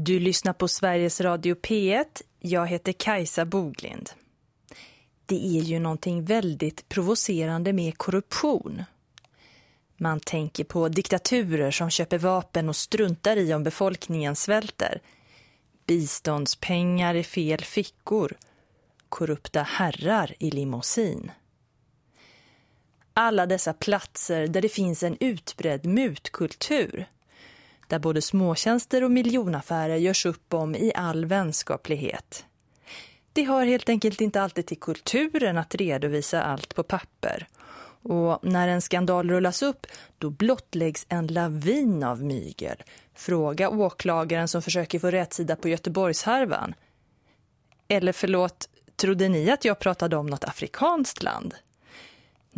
Du lyssnar på Sveriges Radio P1. Jag heter Kajsa Boglind. Det är ju någonting väldigt provocerande med korruption. Man tänker på diktaturer som köper vapen och struntar i om befolkningen svälter. Biståndspengar i fel fickor. Korrupta herrar i limousin. Alla dessa platser där det finns en utbredd mutkultur där både småtjänster och miljonaffärer görs upp om i all vänskaplighet. Det hör helt enkelt inte alltid till kulturen att redovisa allt på papper. Och när en skandal rullas upp, då blottläggs en lavin av mygel. Fråga åklagaren som försöker få rätsida på Göteborgshärvan. Eller förlåt, trodde ni att jag pratade om något afrikanskt land?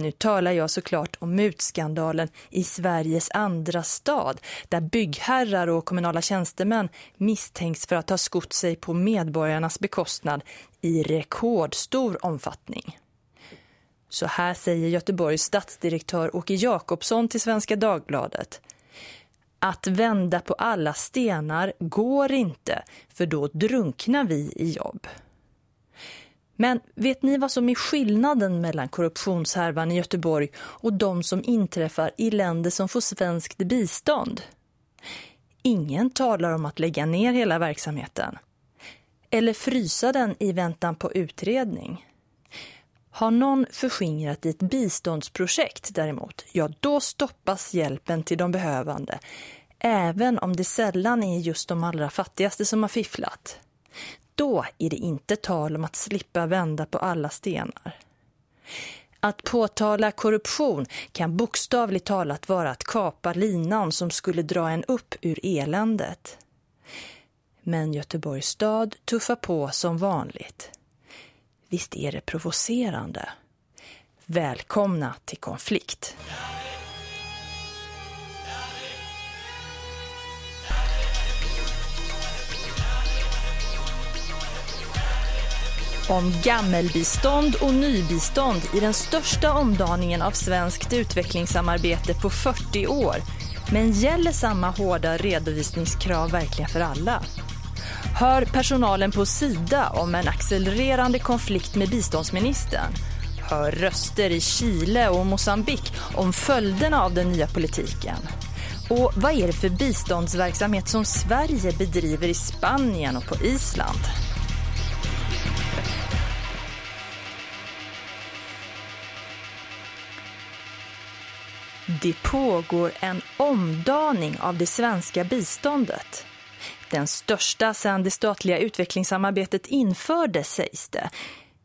Nu talar jag såklart om mutskandalen i Sveriges andra stad där byggherrar och kommunala tjänstemän misstänks för att ha skott sig på medborgarnas bekostnad i rekordstor omfattning. Så här säger Göteborgs stadsdirektör Åke Jakobsson till Svenska Dagbladet. Att vända på alla stenar går inte, för då drunknar vi i jobb. Men vet ni vad som är skillnaden mellan korruptionshärvan i Göteborg och de som inträffar i länder som får svenskt bistånd? Ingen talar om att lägga ner hela verksamheten. Eller frysa den i väntan på utredning. Har någon förskingrat i ett biståndsprojekt däremot, ja då stoppas hjälpen till de behövande. Även om det sällan är just de allra fattigaste som har fifflat då är det inte tal om att slippa vända på alla stenar. Att påtala korruption kan bokstavligt talat vara att kapa linan som skulle dra en upp ur eländet. Men Göteborgs stad tuffar på som vanligt. Visst är det provocerande. Välkomna till konflikt. Om gammelbistånd och nybistånd i den största omdaningen av svenskt utvecklingssamarbete på 40 år. Men gäller samma hårda redovisningskrav verkligen för alla? Hör personalen på Sida om en accelererande konflikt med biståndsministern? Hör röster i Chile och Mosambik om följderna av den nya politiken? Och vad är det för biståndsverksamhet som Sverige bedriver i Spanien och på Island? Det pågår en omdaning av det svenska biståndet. Den största sedan det statliga utvecklingssamarbetet infördes sägs det.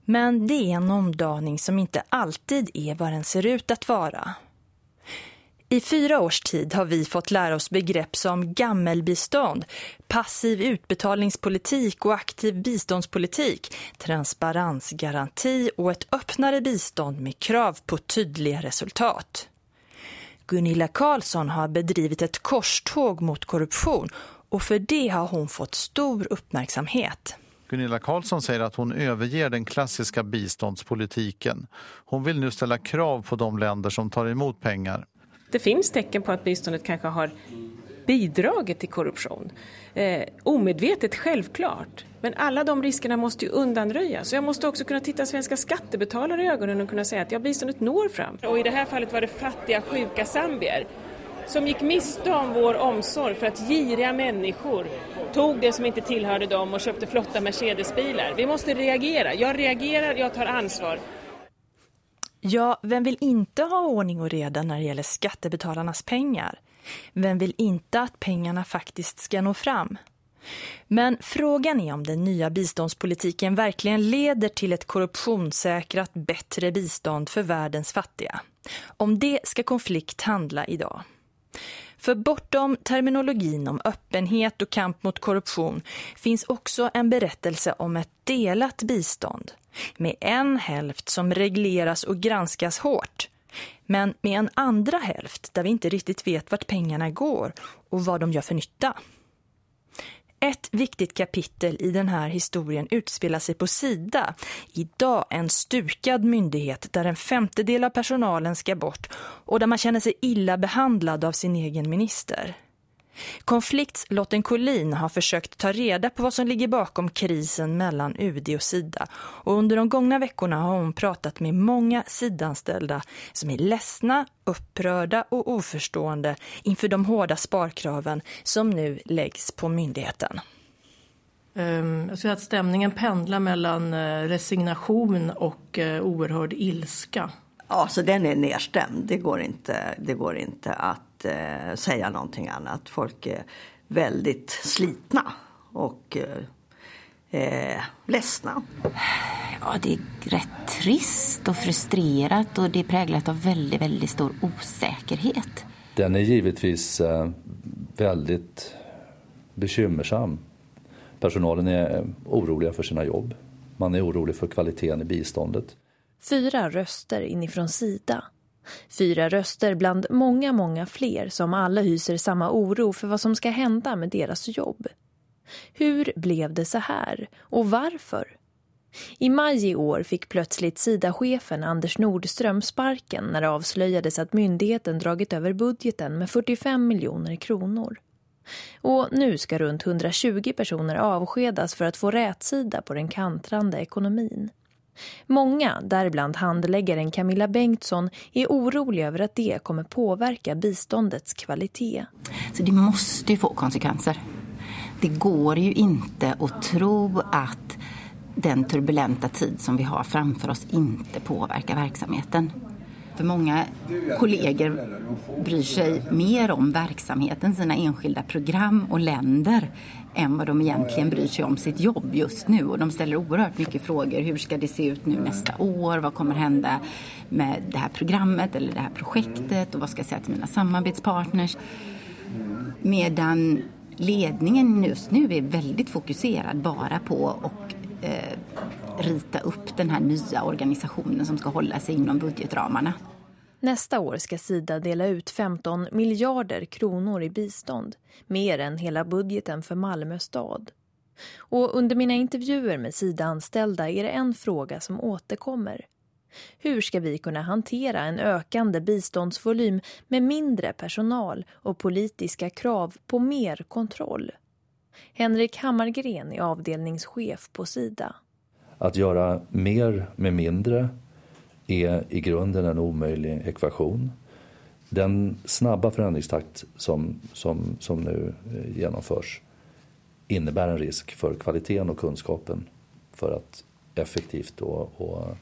Men det är en omdaning som inte alltid är vad den ser ut att vara. I fyra års tid har vi fått lära oss begrepp som gammelbistånd, passiv utbetalningspolitik och aktiv biståndspolitik, transparensgaranti och ett öppnare bistånd med krav på tydliga resultat. Gunilla Karlsson har bedrivit ett korståg mot korruption och för det har hon fått stor uppmärksamhet. Gunilla Karlsson säger att hon överger den klassiska biståndspolitiken. Hon vill nu ställa krav på de länder som tar emot pengar. Det finns tecken på att biståndet kanske har bidragit till korruption. Eh, omedvetet, självklart. Men alla de riskerna måste ju undanröjas. Så jag måste också kunna titta svenska skattebetalare i ögonen och kunna säga att ja, biståndet når fram. Och i det här fallet var det fattiga, sjuka zambier som gick miste om vår omsorg för att giriga människor tog det som inte tillhörde dem och köpte flotta Mercedesbilar. Vi måste reagera. Jag reagerar, jag tar ansvar. Ja, vem vill inte ha ordning och reda när det gäller skattebetalarnas pengar? Vem vill inte att pengarna faktiskt ska nå fram? Men frågan är om den nya biståndspolitiken verkligen leder till ett korruptionssäkrat bättre bistånd för världens fattiga. Om det ska konflikt handla idag. För bortom terminologin om öppenhet och kamp mot korruption finns också en berättelse om ett delat bistånd. Med en hälft som regleras och granskas hårt men med en andra hälft där vi inte riktigt vet vart pengarna går och vad de gör för nytta. Ett viktigt kapitel i den här historien utspelar sig på Sida. Idag en stukad myndighet där en femtedel av personalen ska bort och där man känner sig illa behandlad av sin egen minister. Konflikts Lotten Collin har försökt ta reda på vad som ligger bakom krisen mellan UD och Sida. Och under de gångna veckorna har hon pratat med många sidanställda som är ledsna, upprörda och oförstående inför de hårda sparkraven som nu läggs på myndigheten. Ehm, jag ser att stämningen pendlar mellan eh, resignation och eh, oerhörd ilska. Ja, så den är nedstämd. Det går inte, det går inte att eh, säga någonting annat. Folk är väldigt slitna och eh, eh, ledsna. Ja, det är rätt trist och frustrerat och det är präglat av väldigt, väldigt stor osäkerhet. Den är givetvis eh, väldigt bekymmersam. Personalen är oroliga för sina jobb. Man är orolig för kvaliteten i biståndet. Fyra röster inifrån Sida. Fyra röster bland många, många fler som alla hyser samma oro för vad som ska hända med deras jobb. Hur blev det så här? Och varför? I maj i år fick plötsligt Sida-chefen Anders Nordström sparken när det avslöjades att myndigheten dragit över budgeten med 45 miljoner kronor. Och nu ska runt 120 personer avskedas för att få rätsida på den kantrande ekonomin. Många, däribland handläggaren Camilla Bengtsson, är oroliga över att det kommer påverka biståndets kvalitet. Så det måste ju få konsekvenser. Det går ju inte att tro att den turbulenta tid som vi har framför oss inte påverkar verksamheten. För många kollegor bryr sig mer om verksamheten, sina enskilda program och länder än vad de egentligen bryr sig om sitt jobb just nu. Och de ställer oerhört mycket frågor. Hur ska det se ut nu nästa år? Vad kommer hända med det här programmet eller det här projektet? Och vad ska jag säga till mina samarbetspartners? Medan ledningen just nu är väldigt fokuserad bara på att eh, rita upp den här nya organisationen som ska hålla sig inom budgetramarna. Nästa år ska Sida dela ut 15 miljarder kronor i bistånd, mer än hela budgeten för Malmö stad. Och under mina intervjuer med Sida-anställda är det en fråga som återkommer. Hur ska vi kunna hantera en ökande biståndsvolym med mindre personal och politiska krav på mer kontroll? Henrik Hammargren är avdelningschef på Sida. Att göra mer med mindre är i grunden en omöjlig ekvation. Den snabba förändringstakt som, som, som nu eh, genomförs innebär en risk för kvaliteten och kunskapen för att effektivt och, och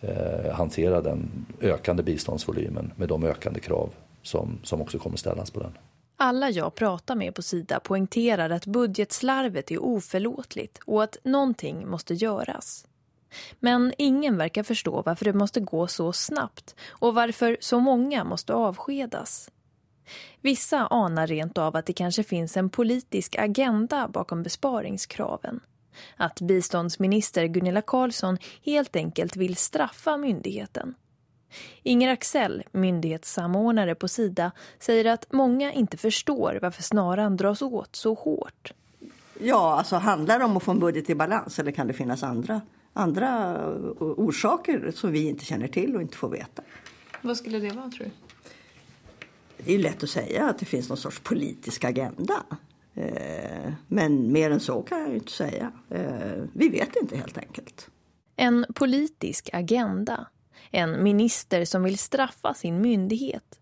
eh, hantera den ökande biståndsvolymen med de ökande krav som, som också kommer ställas på den. Alla jag pratar med på Sida poängterar att budgetslarvet är oförlåtligt och att någonting måste göras. Men ingen verkar förstå varför det måste gå så snabbt och varför så många måste avskedas. Vissa anar rent av att det kanske finns en politisk agenda bakom besparingskraven. Att biståndsminister Gunilla Carlsson helt enkelt vill straffa myndigheten. Inger Axel, myndighetssamordnare på Sida, säger att många inte förstår varför snaran dras åt så hårt. Ja, alltså handlar det om att få en budget i balans eller kan det finnas andra, andra orsaker som vi inte känner till och inte får veta? Vad skulle det vara tror du? Det är lätt att säga att det finns någon sorts politisk agenda. Eh, men mer än så kan jag inte säga. Eh, vi vet inte helt enkelt. En politisk agenda en minister som vill straffa sin myndighet.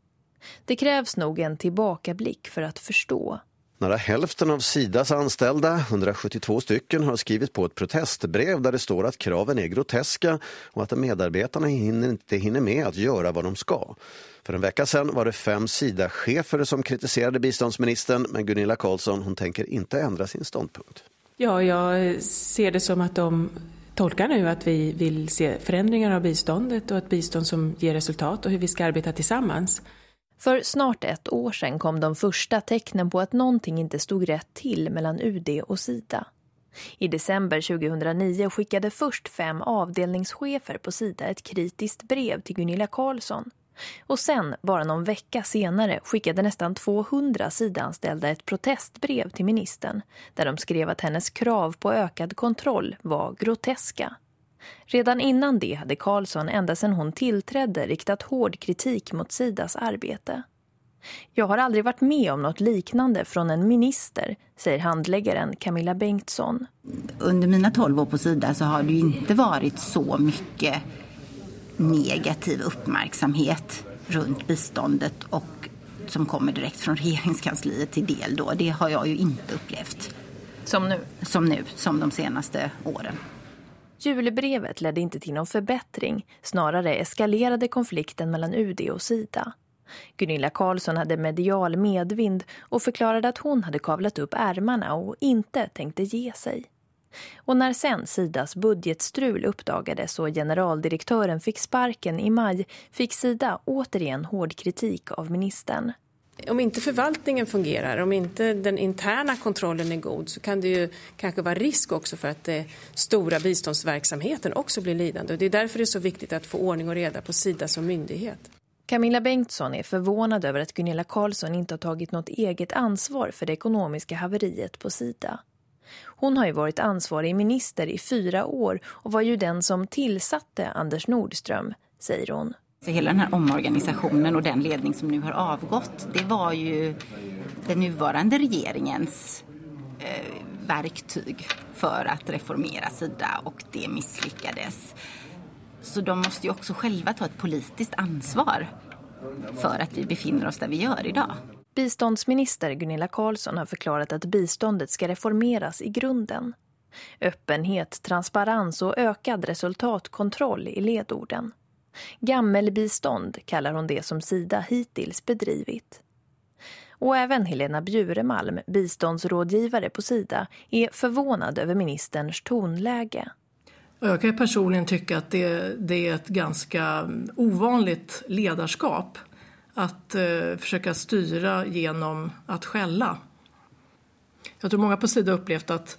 Det krävs nog en tillbakablick för att förstå. Nära hälften av Sidas anställda, 172 stycken, har skrivit på ett protestbrev där det står att kraven är groteska och att medarbetarna hinner inte hinner med att göra vad de ska. För en vecka sedan var det fem Sida-chefer som kritiserade biståndsministern men Gunilla Karlsson hon tänker inte ändra sin ståndpunkt. Ja, jag ser det som att de tolkar nu att vi vill se förändringar av biståndet och ett bistånd som ger resultat och hur vi ska arbeta tillsammans. För snart ett år sedan kom de första tecknen på att någonting inte stod rätt till mellan UD och Sida. I december 2009 skickade först fem avdelningschefer på Sida ett kritiskt brev till Gunilla Karlsson. Och sen, bara någon vecka senare, skickade nästan 200 sidanställda ett protestbrev till ministern där de skrev att hennes krav på ökad kontroll var groteska. Redan innan det hade Karlsson ända sedan hon tillträdde riktat hård kritik mot Sidas arbete. Jag har aldrig varit med om något liknande från en minister, säger handläggaren Camilla Bengtsson. Under mina tolv år på Sida så har det ju inte varit så mycket negativ uppmärksamhet runt biståndet och som kommer direkt från regeringskansliet till del då. Det har jag ju inte upplevt. Som nu? Som nu, som de senaste åren. Julbrevet ledde inte till någon förbättring, snarare eskalerade konflikten mellan UD och Sida. Gunilla Karlsson hade medial medvind och förklarade att hon hade kavlat upp ärmarna och inte tänkte ge sig. Och när sen Sidas budgetstrul uppdagades och generaldirektören fick sparken i maj fick Sida återigen hård kritik av ministern. Om inte förvaltningen fungerar, om inte den interna kontrollen är god så kan det ju kanske vara risk också för att den stora biståndsverksamheten också blir lidande. Och det är därför det är så viktigt att få ordning och reda på Sida som myndighet. Camilla Bengtsson är förvånad över att Gunilla Karlsson inte har tagit något eget ansvar för det ekonomiska haveriet på Sida. Hon har ju varit ansvarig minister i fyra år och var ju den som tillsatte Anders Nordström, säger hon. Så hela den här omorganisationen och den ledning som nu har avgått, det var ju den nuvarande regeringens eh, verktyg för att reformera Sida och det misslyckades. Så de måste ju också själva ta ett politiskt ansvar för att vi befinner oss där vi gör idag. Biståndsminister Gunilla Karlsson har förklarat att biståndet ska reformeras i grunden. Öppenhet, transparens och ökad resultatkontroll i ledorden. Gammelbistånd kallar hon det som Sida hittills bedrivit. Och även Helena Bjuremalm, biståndsrådgivare på Sida, är förvånad över ministerns tonläge. Jag kan personligen tycka att det, det är ett ganska ovanligt ledarskap att eh, försöka styra genom att skälla. Jag tror många på Sida upplevt att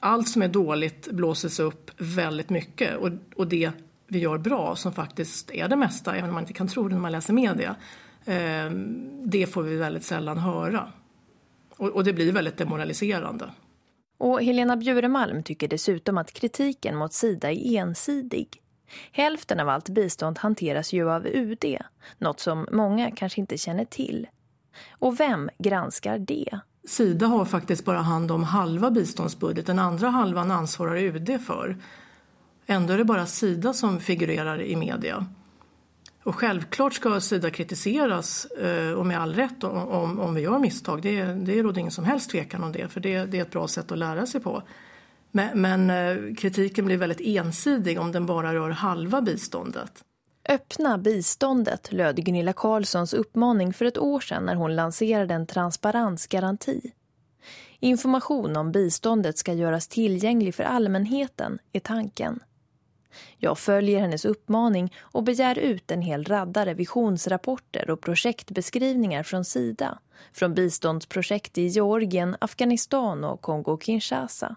allt som är dåligt blåses upp väldigt mycket och, och det vi gör bra, som faktiskt är det mesta, även om man inte kan tro det när man läser media, eh, det får vi väldigt sällan höra. Och, och det blir väldigt demoraliserande. Och Helena Bjuremalm tycker dessutom att kritiken mot Sida är ensidig. Hälften av allt bistånd hanteras ju av UD, något som många kanske inte känner till. Och vem granskar det? Sida har faktiskt bara hand om halva biståndsbudgeten, andra halvan ansvarar UD för. Ändå är det bara Sida som figurerar i media. Och självklart ska Sida kritiseras, eh, och med all rätt, om, om vi gör misstag. Det, det råder ingen som helst tvekan om det, för det, det är ett bra sätt att lära sig på. Men, men eh, kritiken blir väldigt ensidig om den bara rör halva biståndet. Öppna biståndet löd Gunilla Carlssons uppmaning för ett år sedan när hon lanserade en transparensgaranti. Information om biståndet ska göras tillgänglig för allmänheten är tanken. Jag följer hennes uppmaning och begär ut en hel radda revisionsrapporter och projektbeskrivningar från Sida, från biståndsprojekt i Georgien, Afghanistan och Kongo-Kinshasa.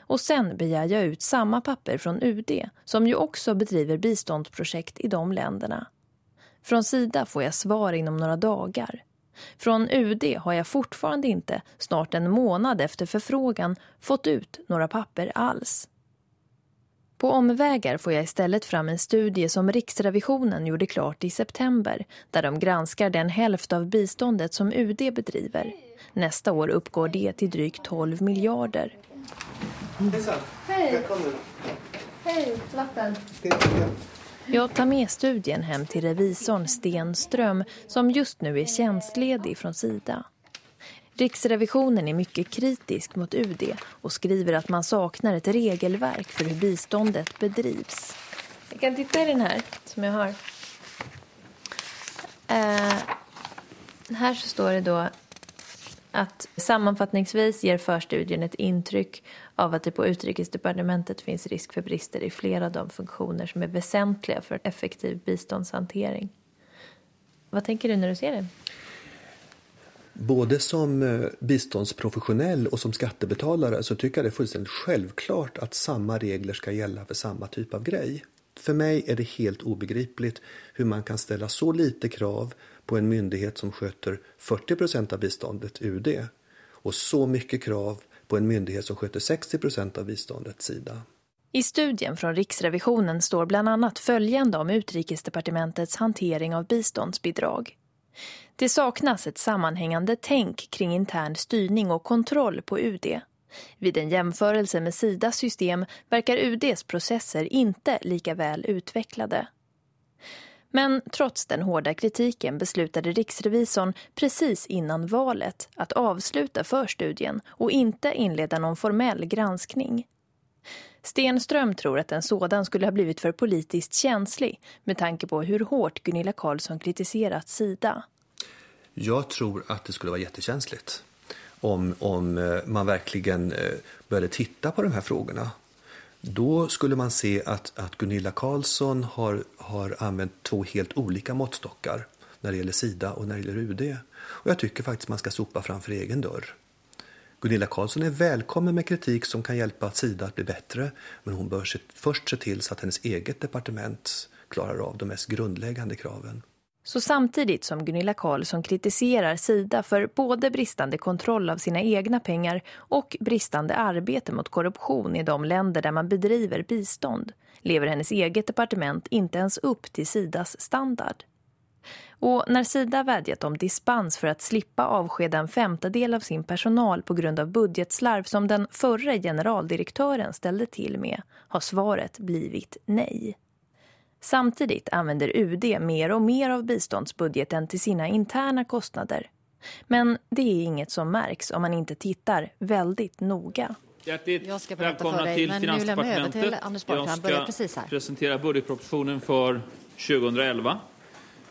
Och sen begär jag ut samma papper från UD som ju också bedriver biståndsprojekt i de länderna. Från Sida får jag svar inom några dagar. Från UD har jag fortfarande inte, snart en månad efter förfrågan, fått ut några papper alls. På omvägar får jag istället fram en studie som Riksrevisionen gjorde klart i september där de granskar den hälft av biståndet som UD bedriver. Nästa år uppgår det till drygt 12 miljarder. Hejsan. Hej. Hej, lappen. Jag tar med studien hem till revisorn Sten Ström som just nu är tjänstledig från Sida. Riksrevisionen är mycket kritisk mot UD och skriver att man saknar ett regelverk för hur biståndet bedrivs. Jag kan titta i den här som jag har. Eh, här så står det då att sammanfattningsvis ger förstudien ett intryck av att det på utrikesdepartementet finns risk för brister i flera av de funktioner som är väsentliga för effektiv biståndshantering. Vad tänker du när du ser det? Både som eh, biståndsprofessionell och som skattebetalare så tycker jag det är fullständigt självklart att samma regler ska gälla för samma typ av grej. För mig är det helt obegripligt hur man kan ställa så lite krav på en myndighet som sköter 40 procent av biståndet, UD, och så mycket krav på en myndighet som sköter 60 procent av biståndet, Sida. I studien från Riksrevisionen står bland annat följande om Utrikesdepartementets hantering av biståndsbidrag. Det saknas ett sammanhängande tänk kring intern styrning och kontroll på UD. Vid en jämförelse med Sidas system verkar UDs processer inte lika väl utvecklade. Men trots den hårda kritiken beslutade riksrevisorn precis innan valet att avsluta förstudien och inte inleda någon formell granskning. Stenström tror att en sådan skulle ha blivit för politiskt känslig med tanke på hur hårt Gunilla Karlsson kritiserat Sida. Jag tror att det skulle vara jättekänsligt om, om eh, man verkligen eh, började titta på de här frågorna. Då skulle man se att, att Gunilla Karlsson har, har använt två helt olika måttstockar när det gäller Sida och när det gäller UD. Och jag tycker faktiskt man ska sopa framför egen dörr. Gunilla Karlsson är välkommen med kritik som kan hjälpa Sida att bli bättre, men hon bör först se till så att hennes eget departement klarar av de mest grundläggande kraven. Så samtidigt som Gunilla Karlsson kritiserar Sida för både bristande kontroll av sina egna pengar och bristande arbete mot korruption i de länder där man bedriver bistånd lever hennes eget departement inte ens upp till Sidas standard. Och när Sida vädjat om dispens för att slippa avskeda en femtedel av sin personal på grund av budgetslarv som den förra generaldirektören ställde till med har svaret blivit nej. Samtidigt använder UD mer och mer av biståndsbudgeten till sina interna kostnader. Men det är inget som märks om man inte tittar väldigt noga. Hjärtligt jag ska välkomna dig, till men Finansdepartementet. Nu över till Anders Borg, jag ska precis här. presentera budgetpropositionen för 2011.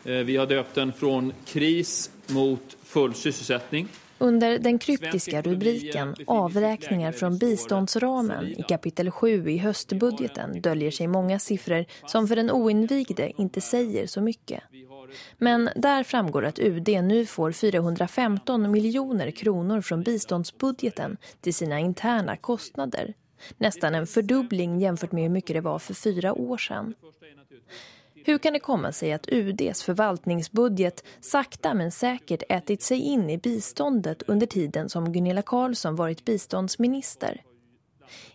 Eh, vi har döpt den från kris mot full sysselsättning. Under den kryptiska rubriken Avräkningar från biståndsramen i kapitel 7 i höstbudgeten döljer sig många siffror som för den oinvigde inte säger så mycket. Men där framgår att UD nu får 415 miljoner kronor från biståndsbudgeten till sina interna kostnader. Nästan en fördubbling jämfört med hur mycket det var för fyra år sedan. Hur kan det komma sig att UDs förvaltningsbudget sakta men säkert ätit sig in i biståndet under tiden som Gunilla Karlsson varit biståndsminister?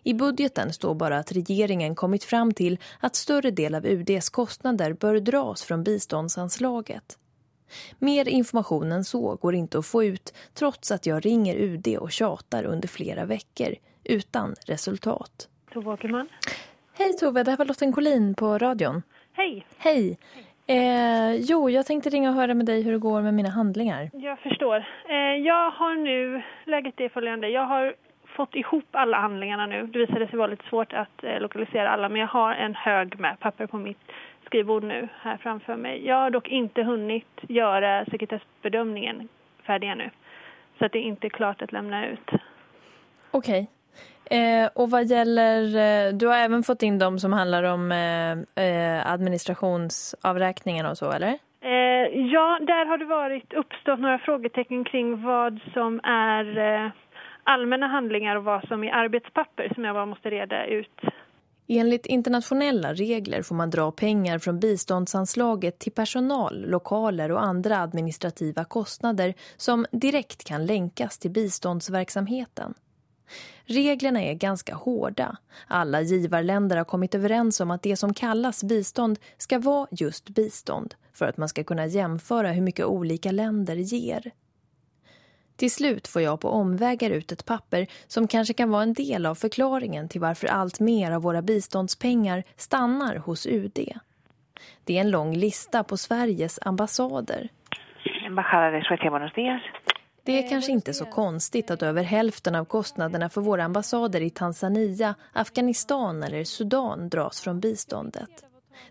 I budgeten står bara att regeringen kommit fram till att större del av UDs kostnader bör dras från biståndsanslaget. Mer information än så går inte att få ut trots att jag ringer UD och tjatar under flera veckor utan resultat. Tove Åkerman. Hej Tove, det här var Lotten Collin på radion. Hej. Hej. Eh, jo, jag tänkte ringa och höra med dig hur det går med mina handlingar. Jag förstår. Eh, jag har nu, läget är följande, jag har fått ihop alla handlingarna nu. Det visade sig vara lite svårt att eh, lokalisera alla, men jag har en hög med papper på mitt skrivbord nu här framför mig. Jag har dock inte hunnit göra sekretessbedömningen färdig ännu. Så att det är inte klart att lämna ut. Okej. Eh, och vad gäller, eh, du har även fått in dem som handlar om eh, eh administrationsavräkningar och så, eller? Eh, ja, där har det varit uppstått några frågetecken kring vad som är eh, allmänna handlingar och vad som är arbetspapper som jag bara måste reda ut. Enligt internationella regler får man dra pengar från biståndsanslaget till personal, lokaler och andra administrativa kostnader som direkt kan länkas till biståndsverksamheten. Reglerna är ganska hårda. Alla givarländer har kommit överens om att det som kallas bistånd ska vara just bistånd för att man ska kunna jämföra hur mycket olika länder ger. Till slut får jag på omvägar ut ett papper som kanske kan vara en del av förklaringen till varför allt mer av våra biståndspengar stannar hos UD. Det är en lång lista på Sveriges ambassader. Embajada de Suecia, buenos días. Det är kanske inte så konstigt att över hälften av kostnaderna för våra ambassader i Tanzania, Afghanistan eller Sudan dras från biståndet.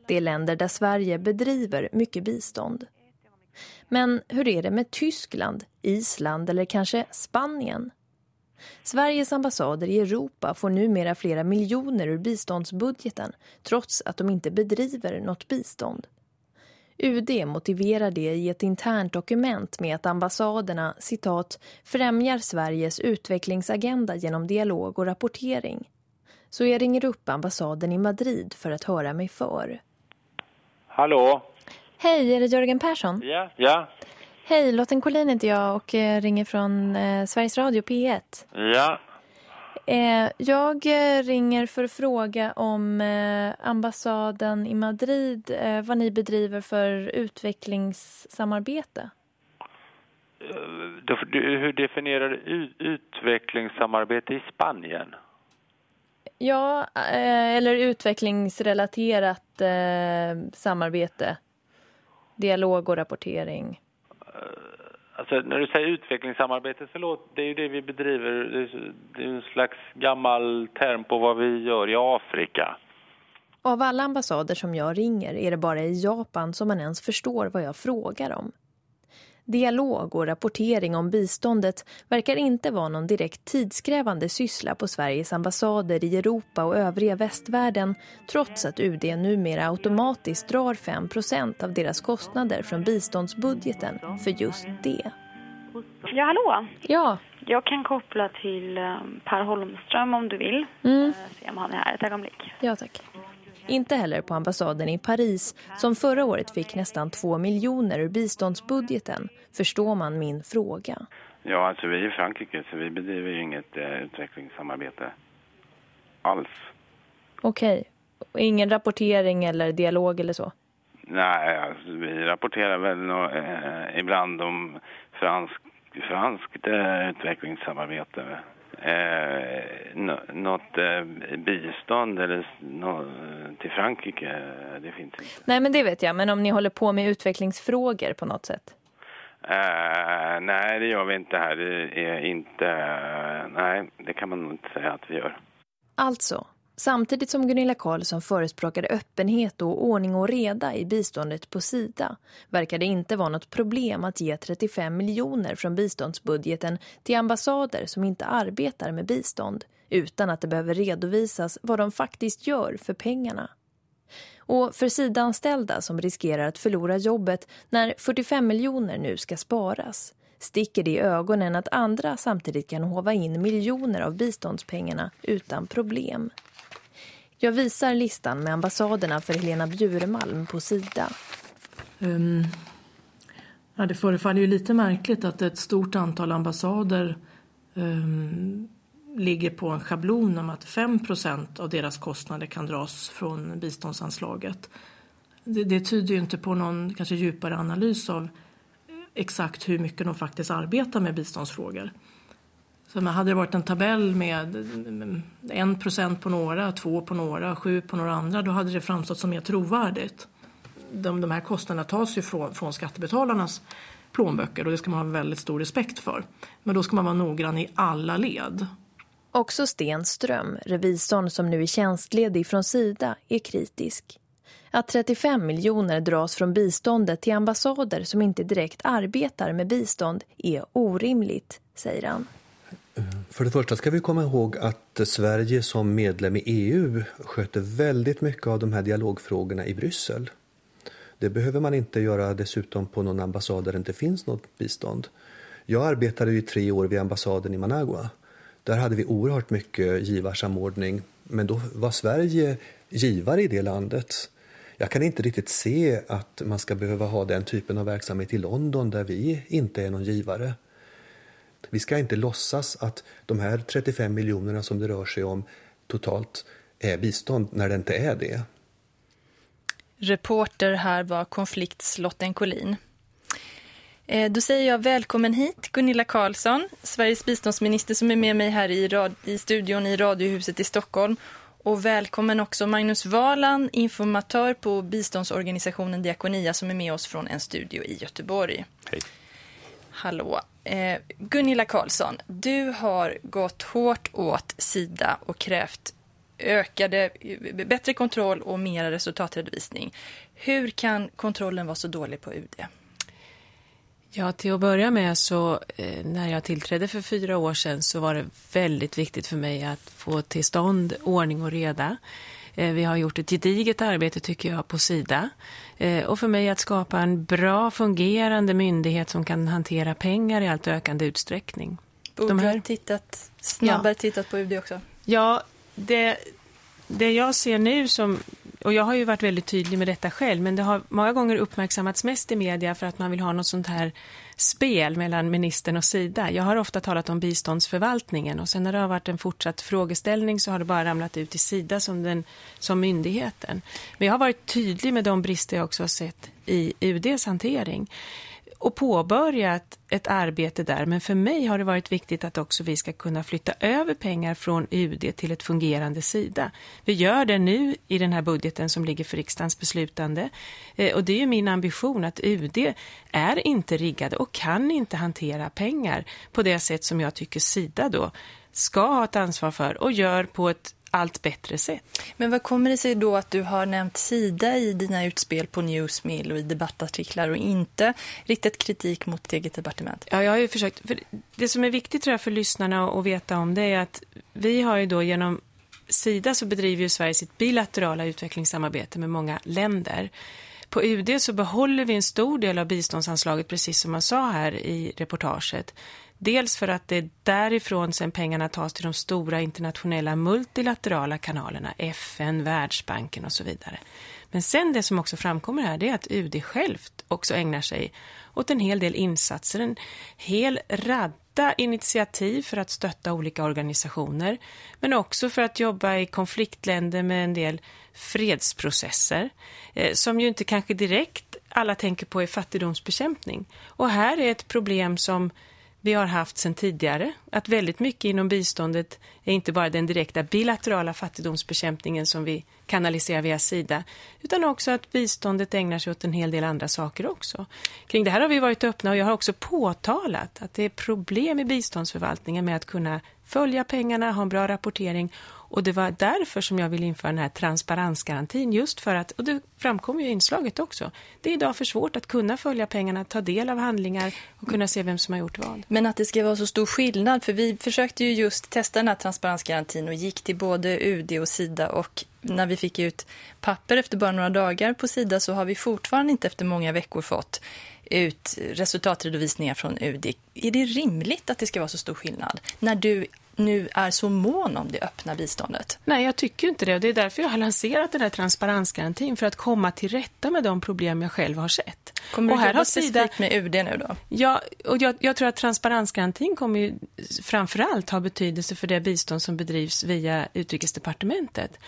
Det är länder där Sverige bedriver mycket bistånd. Men hur är det med Tyskland, Island eller kanske Spanien? Sveriges ambassader i Europa får numera flera miljoner ur biståndsbudgeten trots att de inte bedriver något bistånd. UD motiverar det i ett internt dokument med att ambassaderna, citat, främjar Sveriges utvecklingsagenda genom dialog och rapportering. Så jag ringer upp ambassaden i Madrid för att höra mig för. Hallå? Hej, är det Jörgen Persson? Ja, ja. Hej, Lotten Collin heter jag och eh, ringer från eh, Sveriges Radio P1. Ja. Eh, jag eh, ringer för att fråga om eh, ambassaden i Madrid, vad ni bedriver för utvecklingssamarbete. Hur definierar du utvecklingssamarbete i Spanien? Ja, eller utvecklingsrelaterat eh, samarbete. Dialog och rapportering. Alltså, när du säger utvecklingssamarbete så låter det är ju det vi bedriver. Det är en slags gammal term på vad vi gör i Afrika. Av alla ambassader som jag ringer är det bara i Japan som man ens förstår vad jag frågar om. Dialog och rapportering om biståndet verkar inte vara någon direkt tidskrävande syssla på Sveriges ambassader i Europa och övriga västvärlden trots att UD numera automatiskt drar 5% av deras kostnader från biståndsbudgeten för just det. Ja, hallå? Ja. Jag kan koppla till eh, Per Holmström om du vill. Mm. Eh, se om han är här ett ögonblick. Ja, tack. Inte heller på ambassaden i Paris, som förra året fick nästan två miljoner ur biståndsbudgeten, förstår man min fråga. Ja, alltså vi är i Frankrike så vi bedriver ju inget eh, utvecklingssamarbete alls. Okej. Okay. Ingen rapportering eller dialog eller så? Nej, alltså, vi rapporterar väl eh, ibland om fransk, franskt eh, utvecklingssamarbete eh, något eh, bistånd eller no, till Frankrike, det finns inte. Nej, men det vet jag. Men om ni håller på med utvecklingsfrågor på något sätt? Eh, nej, det gör vi inte här. Det är inte... nej, det kan man nog inte säga att vi gör. Alltså, Samtidigt som Gunilla Karlsson förespråkade öppenhet och ordning och reda i biståndet på Sida verkar det inte vara något problem att ge 35 miljoner från biståndsbudgeten till ambassader som inte arbetar med bistånd utan att det behöver redovisas vad de faktiskt gör för pengarna. Och för sidanställda som riskerar att förlora jobbet när 45 miljoner nu ska sparas sticker det i ögonen att andra samtidigt kan hova in miljoner av biståndspengarna utan problem. Jag visar listan med ambassaderna för Helena Bjuremalm på Sida. Um, ja, det förefaller ju lite märkligt att ett stort antal ambassader um, ligger på en schablon om att 5% av deras kostnader kan dras från biståndsanslaget. Det, det tyder ju inte på någon kanske djupare analys av eh, exakt hur mycket de faktiskt arbetar med biståndsfrågor. Så hade det varit en tabell med en procent på några, två på några, sju på några andra, då hade det framstått som mer trovärdigt. De, de här kostnaderna tas ju från, från skattebetalarnas plånböcker och det ska man ha väldigt stor respekt för. Men då ska man vara noggrann i alla led. Också Sten Ström, revisorn som nu är tjänstledig från Sida, är kritisk. Att 35 miljoner dras från biståndet till ambassader som inte direkt arbetar med bistånd är orimligt, säger han. För det första ska vi komma ihåg att Sverige som medlem i EU sköter väldigt mycket av de här dialogfrågorna i Bryssel. Det behöver man inte göra dessutom på någon ambassad där det inte finns något bistånd. Jag arbetade i tre år vid ambassaden i Managua. Där hade vi oerhört mycket givarsamordning, men då var Sverige givare i det landet. Jag kan inte riktigt se att man ska behöva ha den typen av verksamhet i London där vi inte är någon givare. Vi ska inte låtsas att de här 35 miljonerna som det rör sig om totalt är bistånd när det inte är det. Reporter här var konfliktslotten Collin. Eh, då säger jag välkommen hit Gunilla Karlsson, Sveriges biståndsminister som är med mig här i, rad i studion i Radiohuset i Stockholm. Och välkommen också Magnus Valan, informatör på biståndsorganisationen Diakonia som är med oss från en studio i Göteborg. Hej. Hallå. Eh, Gunilla Karlsson, du har gått hårt åt Sida och krävt ökade, bättre kontroll och mer resultatredovisning. Hur kan kontrollen vara så dålig på UD? Ja, till att börja med så eh, när jag tillträdde för fyra år sedan så var det väldigt viktigt för mig att få till stånd ordning och reda. Eh, vi har gjort ett gediget arbete tycker jag på Sida. Eh, och för mig att skapa en bra fungerande myndighet som kan hantera pengar i allt ökande utsträckning. Borde De här... tittat, snabbare ja. tittat på UD också? Ja, det, det jag ser nu som och jag har ju varit väldigt tydlig med detta själv, men det har många gånger uppmärksammats mest i media för att man vill ha något sånt här spel mellan ministern och Sida. Jag har ofta talat om biståndsförvaltningen och sen när det har varit en fortsatt frågeställning så har det bara ramlat ut i Sida som, den, som myndigheten. Men jag har varit tydlig med de brister jag också har sett i UDs hantering och påbörjat ett arbete där. Men för mig har det varit viktigt att också vi ska kunna flytta över pengar från UD till ett fungerande Sida. Vi gör det nu i den här budgeten som ligger för riksdagens beslutande. Eh, och det är min ambition att UD är inte riggade och kan inte hantera pengar på det sätt som jag tycker Sida då ska ha ett ansvar för och gör på ett allt bättre sätt. Men vad kommer det sig då att du har nämnt Sida i dina utspel på Newsmill och i debattartiklar och inte riktat kritik mot ditt eget departement? Ja, jag har ju försökt. För det som är viktigt tror jag för lyssnarna att veta om det är att vi har ju då genom Sida så bedriver ju Sverige sitt bilaterala utvecklingssamarbete med många länder. På UD så behåller vi en stor del av biståndsanslaget, precis som man sa här i reportaget. Dels för att det är därifrån sen pengarna tas till de stora internationella multilaterala kanalerna, FN, Världsbanken och så vidare. Men sen det som också framkommer här det är att UD självt också ägnar sig åt en hel del insatser, en hel radda initiativ för att stötta olika organisationer, men också för att jobba i konfliktländer med en del fredsprocesser, eh, som ju inte kanske direkt alla tänker på är fattigdomsbekämpning. Och här är ett problem som vi har haft sedan tidigare. Att väldigt mycket inom biståndet är inte bara den direkta bilaterala fattigdomsbekämpningen som vi kanaliserar via Sida, utan också att biståndet ägnar sig åt en hel del andra saker också. Kring det här har vi varit öppna och jag har också påtalat att det är problem i biståndsförvaltningen med att kunna följa pengarna, ha en bra rapportering och det var därför som jag ville införa den här transparensgarantin, just för att, och det framkommer ju i inslaget också, det är idag för svårt att kunna följa pengarna, ta del av handlingar och kunna se vem som har gjort vad. Men att det ska vara så stor skillnad, för vi försökte ju just testa den här transparensgarantin och gick till både UD och Sida och när vi fick ut papper efter bara några dagar på Sida så har vi fortfarande inte efter många veckor fått ut resultatredovisningar från UD. Är det rimligt att det ska vara så stor skillnad när du nu är så mån om det öppna biståndet? Nej, jag tycker inte det. Och det är därför jag har lanserat den här transparensgarantin för att komma till rätta med de problem jag själv har sett. Kommer och du här jobba Sida... med UD nu då? Ja, och jag, jag, tror att transparensgarantin kommer ju framförallt ha betydelse för det bistånd som bedrivs via Utrikesdepartementet.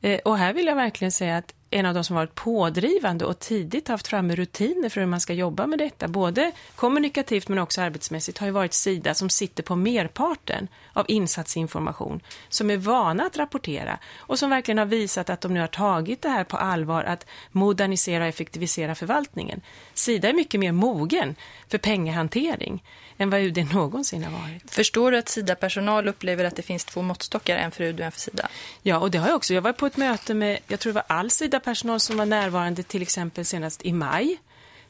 Eh, och här vill jag verkligen säga att en av de som varit pådrivande och tidigt haft framme rutiner för hur man ska jobba med detta, både kommunikativt men också arbetsmässigt, har ju varit Sida som sitter på merparten av insatsinformation, som är vana att rapportera och som verkligen har visat att de nu har tagit det här på allvar att modernisera och effektivisera förvaltningen. Sida är mycket mer mogen för pengahantering än vad UD någonsin har varit. Förstår du att Sida-personal upplever att det finns två måttstockar, en för UD och en för Sida? Ja, och det har jag också. Jag var på ett möte med, jag tror det var all Sida-personal som var närvarande till exempel senast i maj,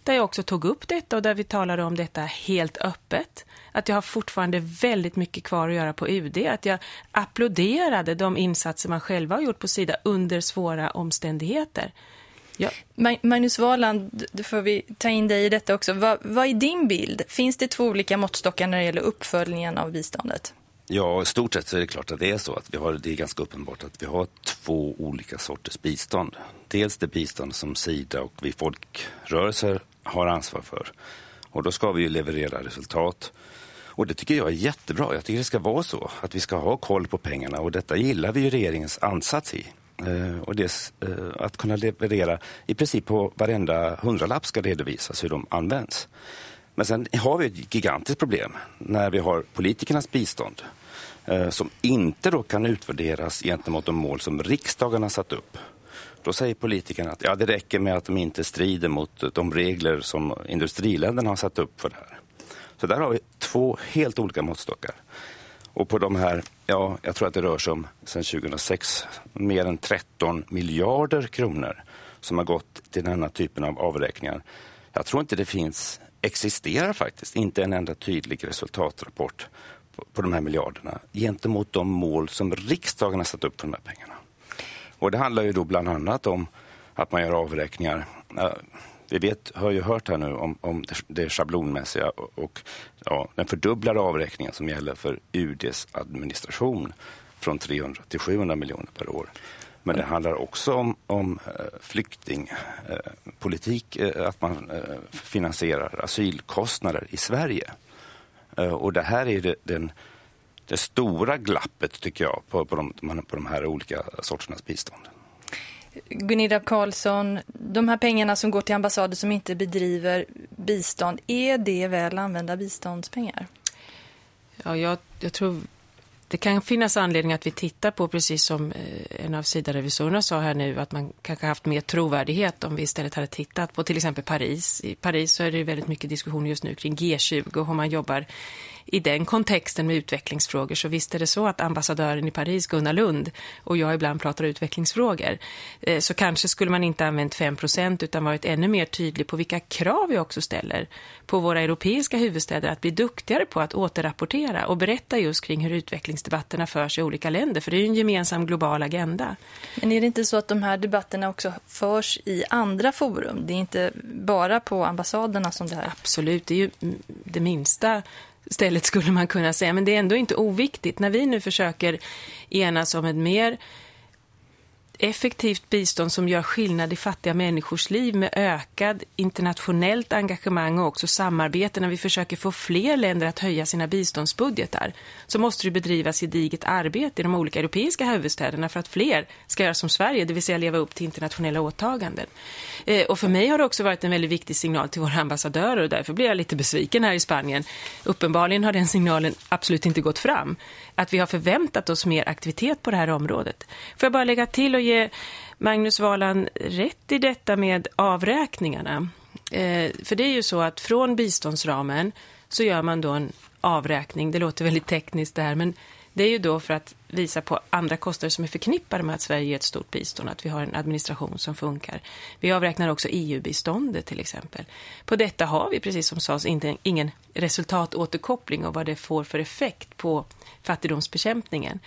där jag också tog upp detta och där vi talade om detta helt öppet. Att jag har fortfarande väldigt mycket kvar att göra på UD. Att jag applåderade de insatser man själva har gjort på Sida under svåra omständigheter. Ja. Magnus Valand, då får vi ta in dig i detta också. Vad, vad är din bild? Finns det två olika måttstockar när det gäller uppföljningen av biståndet? Ja, i stort sett så är det klart att det är så. att vi har, Det är ganska uppenbart att vi har två olika sorters bistånd. Dels det bistånd som Sida och vi folkrörelser har ansvar för. Och då ska vi ju leverera resultat. Och det tycker jag är jättebra. Jag tycker det ska vara så. Att vi ska ha koll på pengarna. Och detta gillar vi ju regeringens ansats i. Eh, och det, eh, att kunna leverera i princip på varenda hundralapp ska redovisas hur de används. Men sen har vi ett gigantiskt problem när vi har politikernas bistånd eh, som inte då kan utvärderas gentemot de mål som riksdagen har satt upp. Då säger politikerna att ja, det räcker med att de inte strider mot eh, de regler som industriländerna har satt upp för det här. Så där har vi två helt olika måttstockar. Och på de här, ja, jag tror att det rör sig om sedan 2006 mer än 13 miljarder kronor som har gått till denna typen av avräkningar. Jag tror inte det finns, existerar faktiskt, inte en enda tydlig resultatrapport på, på de här miljarderna gentemot de mål som riksdagen har satt upp för de här pengarna. Och det handlar ju då bland annat om att man gör avräkningar vi vet, har ju hört här nu om, om det schablonmässiga och, och ja, den fördubblade avräkningen som gäller för UDs administration från 300 till 700 miljoner per år. Men det handlar också om, om eh, flyktingpolitik, eh, att man eh, finansierar asylkostnader i Sverige. Och det här är det, den, det stora glappet, tycker jag, på, på, de, på de här olika sorternas bistånd. Gunilla Karlsson, de här pengarna som går till ambassader som inte bedriver bistånd, är det väl använda biståndspengar? Ja, jag, jag tror det kan finnas anledning att vi tittar på, precis som eh, en av sidarevisorerna sa här nu, att man kanske haft mer trovärdighet om vi istället hade tittat på till exempel Paris. I Paris så är det väldigt mycket diskussion just nu kring G20 och hur man jobbar i den kontexten med utvecklingsfrågor så visst är det så att ambassadören i Paris, Gunnar Lund, och jag ibland pratar utvecklingsfrågor. Eh, så kanske skulle man inte använt 5% utan varit ännu mer tydlig på vilka krav vi också ställer på våra europeiska huvudstäder att bli duktigare på att återrapportera och berätta just kring hur utvecklingsdebatterna förs i olika länder. För det är ju en gemensam global agenda. Men är det inte så att de här debatterna också förs i andra forum? Det är inte bara på ambassaderna som det här... Absolut, det är ju det minsta stället skulle man kunna säga. Men det är ändå inte oviktigt. När vi nu försöker enas om ett mer effektivt bistånd som gör skillnad i fattiga människors liv med ökad internationellt engagemang och också samarbete när vi försöker få fler länder att höja sina biståndsbudgetar så måste det bedrivas gediget arbete i de olika europeiska huvudstäderna för att fler ska göra som Sverige, det vill säga leva upp till internationella åtaganden. Eh, och för mig har det också varit en väldigt viktig signal till våra ambassadörer och därför blir jag lite besviken här i Spanien. Uppenbarligen har den signalen absolut inte gått fram. Att vi har förväntat oss mer aktivitet på det här området. Får jag bara lägga till och ge Magnus Valan rätt i detta med avräkningarna. Eh, för det är ju så att från biståndsramen så gör man då en avräkning. Det låter väldigt tekniskt det här, men det är ju då för att visa på andra kostnader som är förknippade med att Sverige ger ett stort bistånd, att vi har en administration som funkar. Vi avräknar också EU-biståndet till exempel. På detta har vi, precis som sades, inte, ingen resultatåterkoppling och vad det får för effekt på fattigdomsbekämpningen.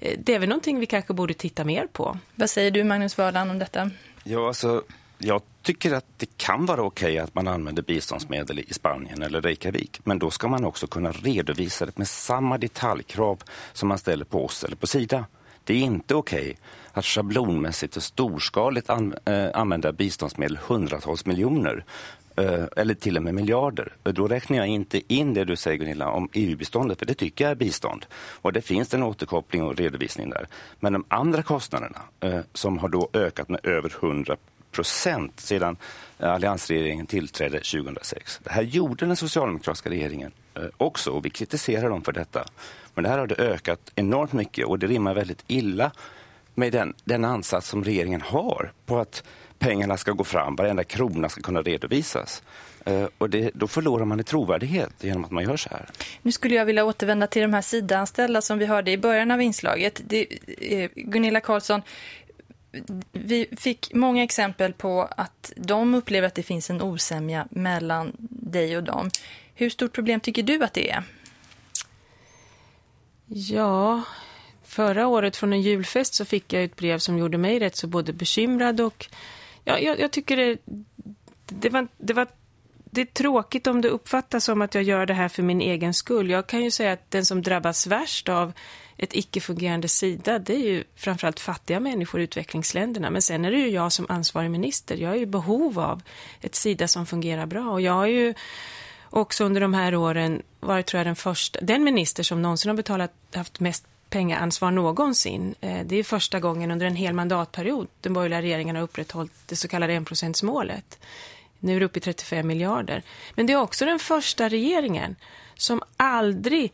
Eh, det är väl någonting vi kanske borde titta mer på. Vad säger du Magnus Wörland om detta? Ja, alltså jag tycker att det kan vara okej att man använder biståndsmedel i Spanien eller Reykjavik. Men då ska man också kunna redovisa det med samma detaljkrav som man ställer på oss eller på Sida. Det är inte okej att schablonmässigt och storskaligt an, äh, använda biståndsmedel hundratals miljoner äh, eller till och med miljarder. Då räknar jag inte in det du säger Gunilla om EU-biståndet, för det tycker jag är bistånd. Och det finns en återkoppling och redovisning där. Men de andra kostnaderna äh, som har då ökat med över 100 procent sedan eh, alliansregeringen tillträdde 2006. Det här gjorde den socialdemokratiska regeringen eh, också och vi kritiserar dem för detta. Men det här har det ökat enormt mycket och det rimmar väldigt illa med den, den ansats som regeringen har på att pengarna ska gå fram, varenda krona ska kunna redovisas. Eh, och det, då förlorar man i trovärdighet genom att man gör så här. Nu skulle jag vilja återvända till de här sidanställda som vi hörde i början av inslaget. Det, Gunilla Karlsson, vi fick många exempel på att de upplever att det finns en osämja mellan dig och dem. Hur stort problem tycker du att det är? Ja, förra året från en julfest så fick jag ett brev som gjorde mig rätt så både bekymrad och... Ja, jag, jag tycker det, det, var, det var det är tråkigt om det uppfattas som att jag gör det här för min egen skull. Jag kan ju säga att den som drabbas värst av ett icke-fungerande sida, det är ju framförallt fattiga människor i utvecklingsländerna. Men sen är det ju jag som ansvarig minister. Jag är i behov av ett sida som fungerar bra. Och jag har ju också under de här åren varit, tror jag, den första, den minister som någonsin har betalat, haft mest pengaansvar någonsin. Eh, det är första gången under en hel mandatperiod den borgerliga regeringen har upprätthållit det så kallade enprocentsmålet. Nu är det uppe i 35 miljarder. Men det är också den första regeringen som aldrig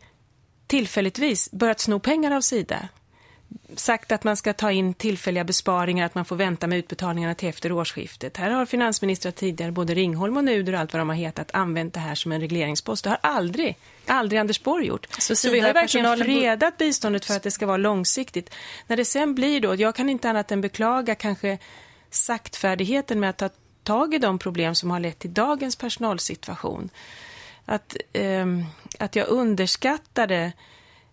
tillfälligtvis börjat sno pengar av Sida. Sagt att man ska ta in tillfälliga besparingar, att man får vänta med utbetalningarna till efter årsskiftet. Här har finansministrar tidigare, både Ringholm och Nuder och allt vad de har hetat, använt det här som en regleringspost. Det har aldrig, aldrig Anders Borg gjort. Så, Så vi har verkligen fredat biståndet för att det ska vara långsiktigt. När det sen blir då, jag kan inte annat än beklaga kanske saktfärdigheten med att ta tag i de problem som har lett till dagens personalsituation att, eh, att jag underskattade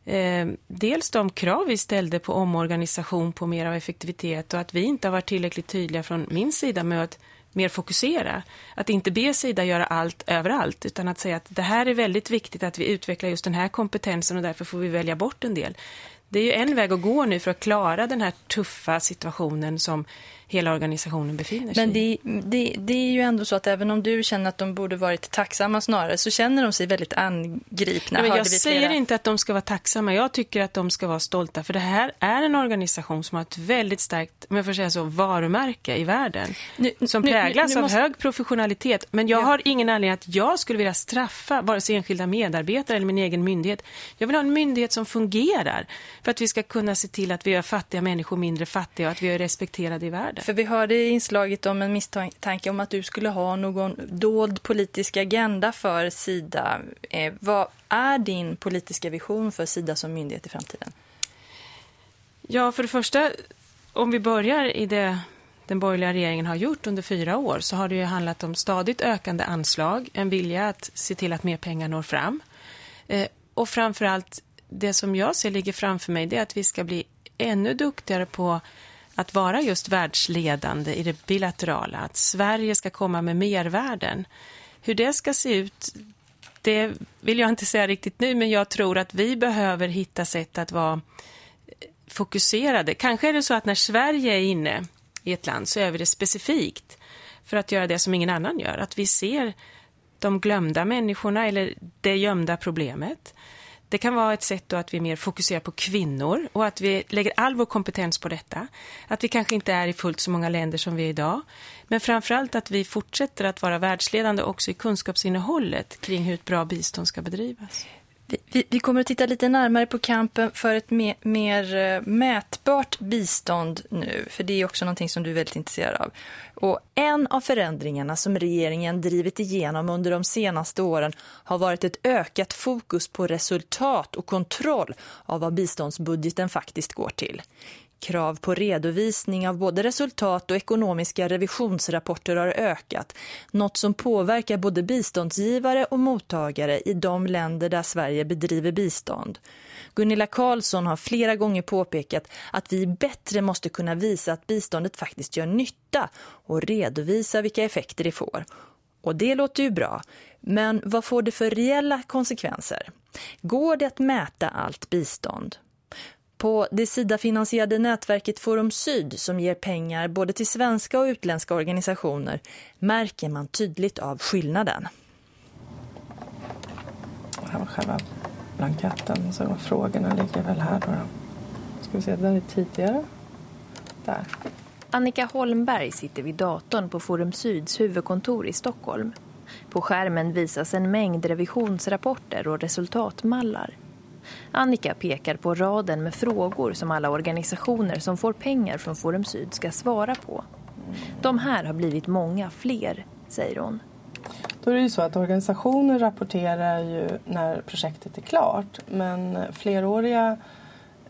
eh, dels de krav vi ställde på omorganisation, på mer av effektivitet och att vi inte har varit tillräckligt tydliga från min sida med att mer fokusera. Att inte be Sida göra allt överallt utan att säga att det här är väldigt viktigt att vi utvecklar just den här kompetensen och därför får vi välja bort en del. Det är ju en väg att gå nu för att klara den här tuffa situationen som hela organisationen befinner sig Men det, det, det är ju ändå så att även om du känner att de borde varit tacksamma snarare så känner de sig väldigt angripna. Ja, men jag säger inte att de ska vara tacksamma. Jag tycker att de ska vara stolta. För det här är en organisation som har ett väldigt starkt, om jag får säga så, varumärke i världen. Nu, som präglas nu, nu, måste... av hög professionalitet. Men jag ja. har ingen anledning att jag skulle vilja straffa vare sig enskilda medarbetare eller min egen myndighet. Jag vill ha en myndighet som fungerar för att vi ska kunna se till att vi gör fattiga människor mindre fattiga och att vi är respekterade i världen. För vi hörde i inslaget om en misstanke om att du skulle ha någon dold politisk agenda för Sida. Eh, vad är din politiska vision för Sida som myndighet i framtiden? Ja, för det första, om vi börjar i det den borgerliga regeringen har gjort under fyra år så har det ju handlat om stadigt ökande anslag, en vilja att se till att mer pengar når fram. Eh, och framförallt det som jag ser ligger framför mig det är att vi ska bli ännu duktigare på att vara just världsledande i det bilaterala. Att Sverige ska komma med mervärden. Hur det ska se ut, det vill jag inte säga riktigt nu, men jag tror att vi behöver hitta sätt att vara fokuserade. Kanske är det så att när Sverige är inne i ett land så är vi det specifikt för att göra det som ingen annan gör. Att vi ser de glömda människorna eller det gömda problemet. Det kan vara ett sätt då att vi mer fokuserar på kvinnor och att vi lägger all vår kompetens på detta. Att vi kanske inte är i fullt så många länder som vi är idag. Men framförallt att vi fortsätter att vara världsledande också i kunskapsinnehållet kring hur ett bra bistånd ska bedrivas. Vi, vi, kommer att titta lite närmare på kampen för ett mer, mer, mätbart bistånd nu, för det är också någonting som du är väldigt intresserad av. Och en av förändringarna som regeringen drivit igenom under de senaste åren har varit ett ökat fokus på resultat och kontroll av vad biståndsbudgeten faktiskt går till. Krav på redovisning av både resultat och ekonomiska revisionsrapporter har ökat. Något som påverkar både biståndsgivare och mottagare i de länder där Sverige bedriver bistånd. Gunilla Karlsson har flera gånger påpekat att vi bättre måste kunna visa att biståndet faktiskt gör nytta och redovisa vilka effekter det får. Och det låter ju bra, men vad får det för reella konsekvenser? Går det att mäta allt bistånd? På det Sida-finansierade nätverket Forum Syd som ger pengar både till svenska och utländska organisationer märker man tydligt av skillnaden. Det här var själva blanketten så frågorna ligger väl här då. Ska vi se, där är tidigare. Där. Annika Holmberg sitter vid datorn på Forum Syds huvudkontor i Stockholm. På skärmen visas en mängd revisionsrapporter och resultatmallar. Annika pekar på raden med frågor som alla organisationer som får pengar från Forum Syd ska svara på. De här har blivit många fler, säger hon. Då är det ju så att organisationer rapporterar ju när projektet är klart. Men fleråriga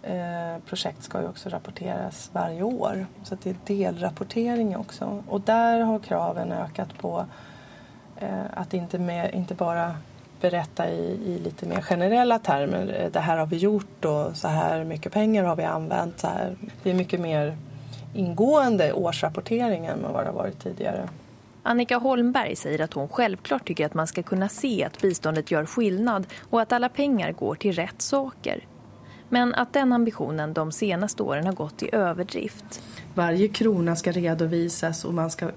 eh, projekt ska ju också rapporteras varje år. Så det är delrapportering också. Och där har kraven ökat på eh, att inte, med, inte bara berätta i, i, lite mer generella termer. Det här har vi gjort och så här mycket pengar har vi använt. Så här. Det är mycket mer ingående årsrapportering än vad det har varit tidigare. Annika Holmberg säger att hon självklart tycker att man ska kunna se att biståndet gör skillnad och att alla pengar går till rätt saker. Men att den ambitionen de senaste åren har gått i överdrift. Varje krona ska redovisas och man ska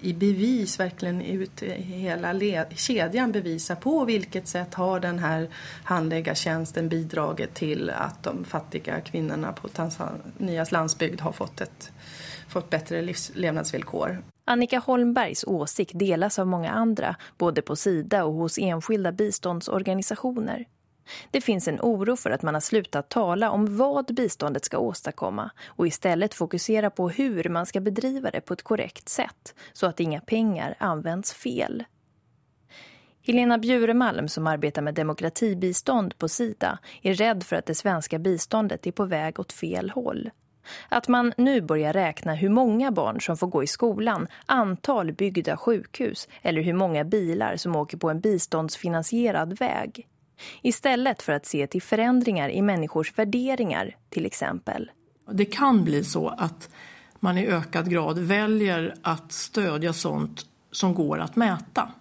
i bevis verkligen ut hela kedjan bevisa på vilket sätt har den här handläggartjänsten bidragit till att de fattiga kvinnorna på Tanzanias landsbygd har fått, ett, fått bättre livs, levnadsvillkor. Annika Holmbergs åsikt delas av många andra, både på Sida och hos enskilda biståndsorganisationer. Det finns en oro för att man har slutat tala om vad biståndet ska åstadkomma och istället fokusera på hur man ska bedriva det på ett korrekt sätt så att inga pengar används fel. Helena Bjuremalm som arbetar med demokratibistånd på Sida är rädd för att det svenska biståndet är på väg åt fel håll. Att man nu börjar räkna hur många barn som får gå i skolan, antal byggda sjukhus eller hur många bilar som åker på en biståndsfinansierad väg. Istället för att se till förändringar i människors värderingar till exempel. Det kan bli så att man i ökad grad väljer att stödja sånt som går att mäta.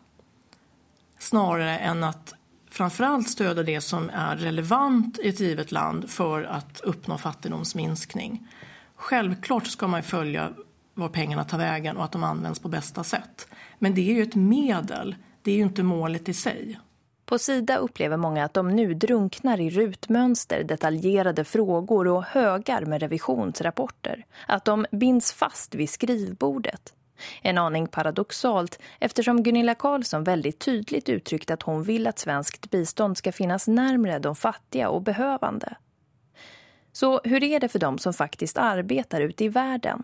Snarare än att framförallt stödja det som är relevant i ett givet land för att uppnå fattigdomsminskning. Självklart ska man följa var pengarna tar vägen och att de används på bästa sätt. Men det är ju ett medel, det är ju inte målet i sig. På Sida upplever många att de nu drunknar i rutmönster, detaljerade frågor och högar med revisionsrapporter. Att de binds fast vid skrivbordet. En aning paradoxalt eftersom Gunilla Karlsson väldigt tydligt uttryckt att hon vill att svenskt bistånd ska finnas närmare de fattiga och behövande. Så hur är det för dem som faktiskt arbetar ute i världen?